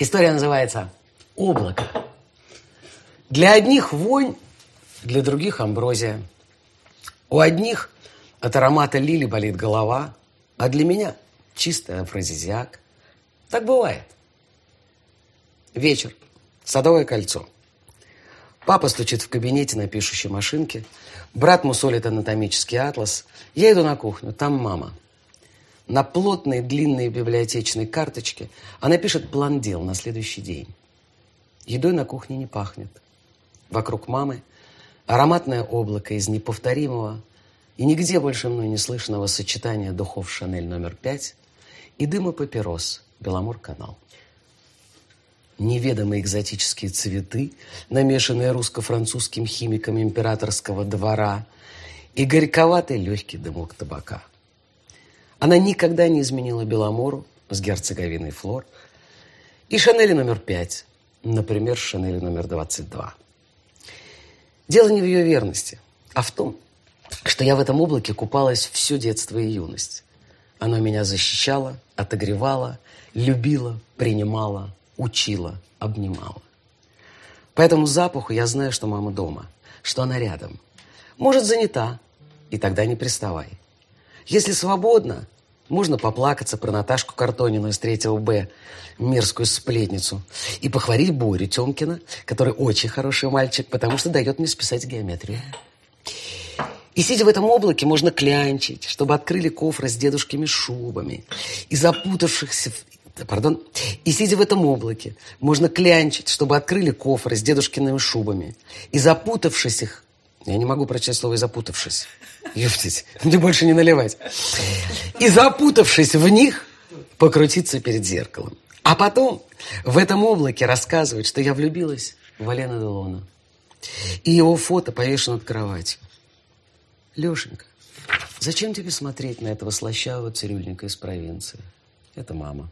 История называется «Облако». Для одних вонь, для других амброзия. У одних от аромата лили болит голова, а для меня чистый афродизиак. Так бывает. Вечер. Садовое кольцо. Папа стучит в кабинете на пишущей машинке. Брат мусолит анатомический атлас. Я иду на кухню. Там мама. На плотной длинной библиотечной карточке она пишет план дел на следующий день. Едой на кухне не пахнет. Вокруг мамы ароматное облако из неповторимого и нигде больше мной не слышного сочетания духов «Шанель номер пять» и дыма папирос «Беломор-канал». Неведомые экзотические цветы, намешанные русско-французским химиком императорского двора, и горьковатый легкий дымок табака. Она никогда не изменила Беломору с герцоговиной Флор и Шанели номер пять, например, Шанели номер 22. Дело не в ее верности, а в том, что я в этом облаке купалась все детство и юность. Оно меня защищало, отогревало, любило, принимало, учила, обнимала. По этому запаху я знаю, что мама дома, что она рядом. Может, занята, и тогда не приставай. Если свободно, можно поплакаться про Наташку Картонину из 3 Б, мерзкую сплетницу, и похвалить Борю Тёмкина, который очень хороший мальчик, потому что дает мне списать геометрию. И сидя в этом облаке, можно клянчить, чтобы открыли кофры с дедушкими шубами и запутавшихся пардон, и сидя в этом облаке, можно клянчить, чтобы открыли кофры с дедушкиными шубами. И запутавшись их, я не могу прочесть слово «и запутавшись». Ёптить, мне больше не наливать. И запутавшись в них, покрутиться перед зеркалом. А потом в этом облаке рассказывать, что я влюбилась в Алена Делона. И его фото повешено над кроватью. Лешенька, зачем тебе смотреть на этого слащавого цирюльника из провинции? Это мама.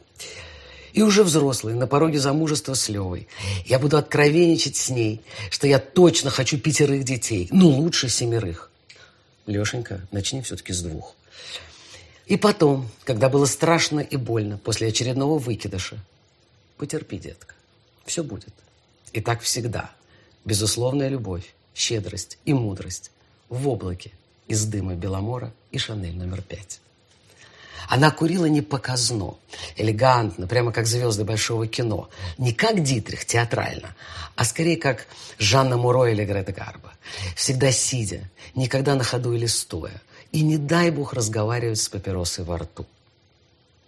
И уже взрослый, на пороге замужества с Левой. Я буду откровенничать с ней, что я точно хочу пятерых детей. Ну, лучше семерых. Лешенька, начни все-таки с двух. И потом, когда было страшно и больно после очередного выкидыша, потерпи, детка, все будет. И так всегда. Безусловная любовь, щедрость и мудрость в облаке из дыма Беломора и Шанель номер пять. Она курила не показно, элегантно, прямо как звезды большого кино. Не как Дитрих, театрально, а скорее как Жанна Муро или Грета Гарба. Всегда сидя, никогда на ходу или стоя. И не дай бог разговаривать с папиросой во рту.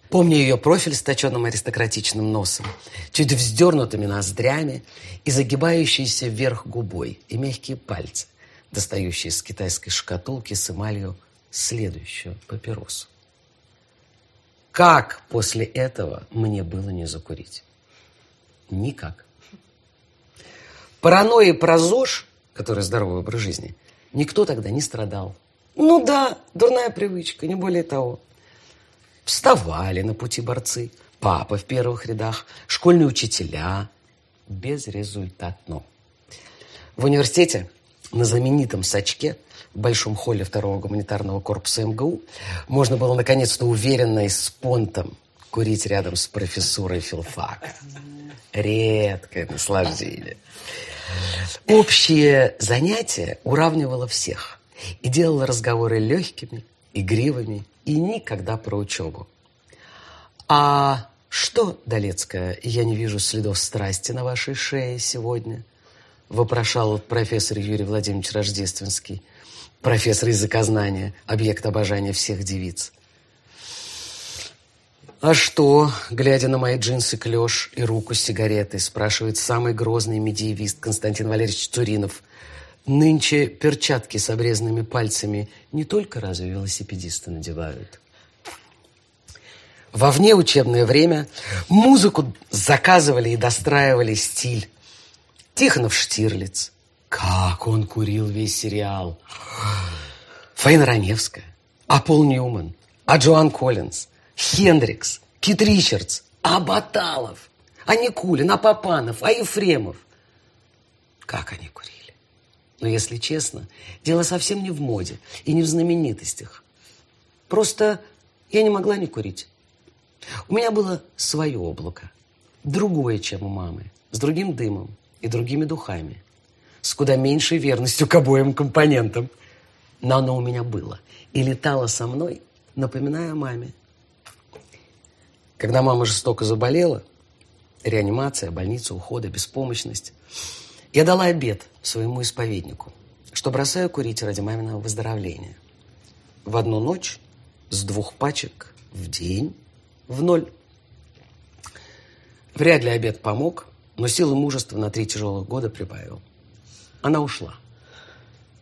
Помню ее профиль с точенным аристократичным носом, чуть вздернутыми ноздрями и загибающейся вверх губой, и мягкие пальцы, достающие из китайской шкатулки с эмалью следующую папиросу. Как после этого мне было не закурить? Никак. Паранойи про ЗОЖ, который здоровый образ жизни, никто тогда не страдал. Ну да, дурная привычка, не более того. Вставали на пути борцы, папа в первых рядах, школьные учителя. Безрезультатно. В университете на знаменитом сачке – в большом холле второго гуманитарного корпуса МГУ можно было наконец-то уверенно и с понтом курить рядом с профессурой филфака. Редкое наслаждение. Общее занятие уравнивало всех и делало разговоры легкими, игривыми и никогда про учебу. А что, Долецкая, я не вижу следов страсти на вашей шее сегодня? Вопрошал профессор Юрий Владимирович Рождественский профессор языкознания, объект обожания всех девиц. «А что?» – глядя на мои джинсы клеш и руку с сигаретой, спрашивает самый грозный медиевист Константин Валерьевич Туринов. «Нынче перчатки с обрезанными пальцами не только разве велосипедисты надевают?» Во внеучебное время музыку заказывали и достраивали стиль. Тихонов Штирлиц, как он курил весь сериал. Фаина Раневская, а Пол Ньюман, а Джоан Коллинз, Хендрикс, Кит Ричардс, а Баталов, а Никулин, а Папанов, а Ефремов. Как они курили? Но, если честно, дело совсем не в моде и не в знаменитостях. Просто я не могла не курить. У меня было свое облако. другое, чем у мамы, с другим дымом и другими духами, с куда меньшей верностью к обоим компонентам. Но оно у меня было и летало со мной, напоминая маме. Когда мама жестоко заболела, реанимация, больница, ухода, беспомощность, я дала обед своему исповеднику, что бросаю курить ради маминого выздоровления. В одну ночь с двух пачек в день в ноль. Вряд ли обед помог, но силы мужества на три тяжелых года прибавил. Она ушла.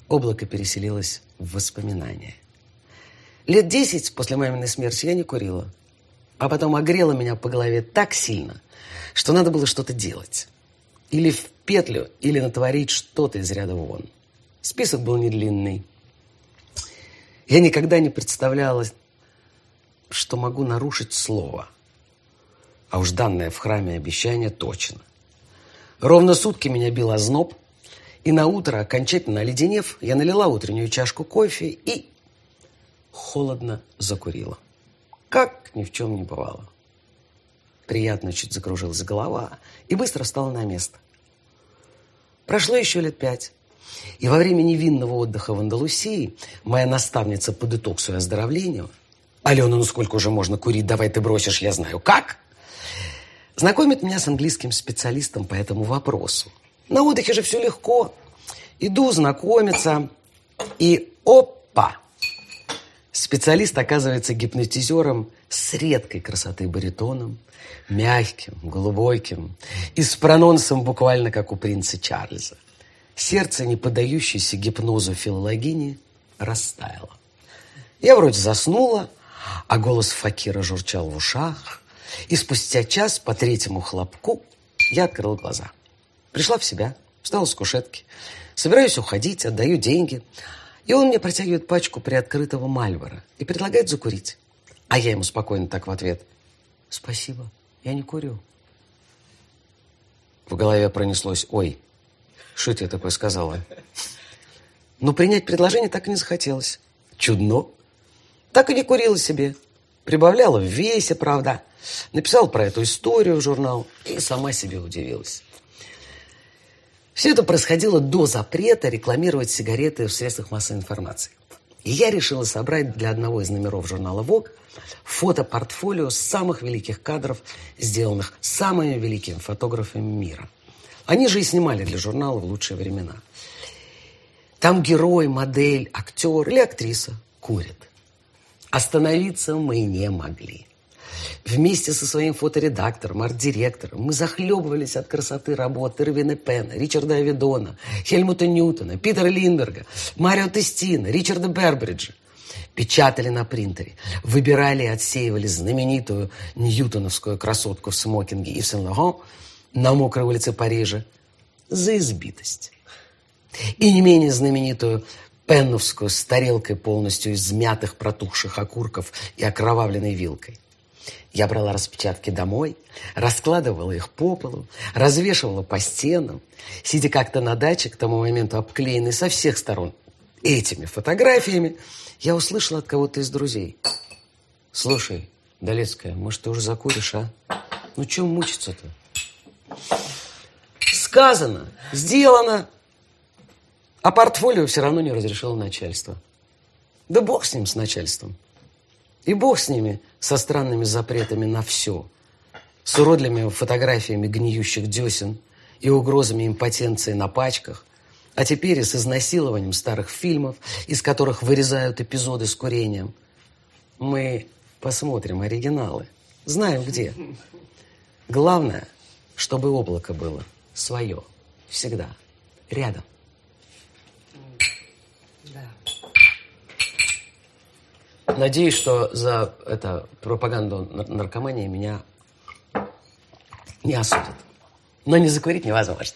Облако переселилось в воспоминания. Лет десять после маминой смерти я не курила, а потом огрела меня по голове так сильно, что надо было что-то делать. Или в петлю, или натворить что-то из ряда вон. Список был не длинный. Я никогда не представляла, что могу нарушить слово. А уж данное в храме обещание точно. Ровно сутки меня бил озноб, и на утро, окончательно оледенев, я налила утреннюю чашку кофе и холодно закурила. Как ни в чем не бывало. Приятно чуть закружилась голова и быстро стала на место. Прошло еще лет пять. И во время невинного отдыха в Андалусии моя наставница по детоксу и оздоровлению «Алена, ну сколько уже можно курить? Давай ты бросишь, я знаю. Как?» Знакомит меня с английским специалистом по этому вопросу. На отдыхе же все легко. Иду знакомиться, и опа! Специалист оказывается гипнотизером с редкой красоты баритоном, мягким, глубоким и с прононсом буквально как у принца Чарльза. Сердце, не поддающееся гипнозу филологини, растаяло. Я вроде заснула, а голос Факира журчал в ушах, и спустя час по третьему хлопку я открыл глаза. Пришла в себя, встала с кушетки, собираюсь уходить, отдаю деньги, и он мне протягивает пачку приоткрытого Мальбора и предлагает закурить. А я ему спокойно так в ответ. Спасибо, я не курю. В голове пронеслось, ой, что ты такое сказала? Но принять предложение так и не захотелось. Чудно. Так и не курила себе. Прибавляла в весе, правда. Написала про эту историю в журнал и сама себе удивилась. Все это происходило до запрета рекламировать сигареты в средствах массовой информации. И я решила собрать для одного из номеров журнала Vogue фотопортфолио самых великих кадров, сделанных самыми великими фотографами мира. Они же и снимали для журнала в лучшие времена. Там герой, модель, актер или актриса курят. Остановиться мы не могли. Вместе со своим фоторедактором, арт-директором мы захлебывались от красоты работ Ирвина Пена, Ричарда Авидона, Хельмута Ньютона, Питера Линдерга, Марио Тестина, Ричарда Бербриджа. Печатали на принтере, выбирали и отсеивали знаменитую ньютоновскую красотку в смокинге и в Сен-Лоран на мокрой улице Парижа за избитость. И не менее знаменитую пенновскую с тарелкой полностью из мятых протухших окурков и окровавленной вилкой. Я брала распечатки домой, раскладывала их по полу, развешивала по стенам, сидя как-то на даче, к тому моменту обклеенной со всех сторон этими фотографиями, я услышала от кого-то из друзей. «Слушай, Долецкая, может, ты уже закуришь, а? Ну, чем мучиться-то?» Сказано, сделано. А портфолио все равно не разрешило начальство. Да бог с ним, с начальством. И бог с ними, со странными запретами на все. С уродливыми фотографиями гниющих десен и угрозами импотенции на пачках. А теперь и с изнасилованием старых фильмов, из которых вырезают эпизоды с курением. Мы посмотрим оригиналы. Знаем где. Главное, чтобы облако было свое. Всегда. Рядом. Надеюсь, что за это пропаганду наркомании меня не осудят. Но не закурить невозможно.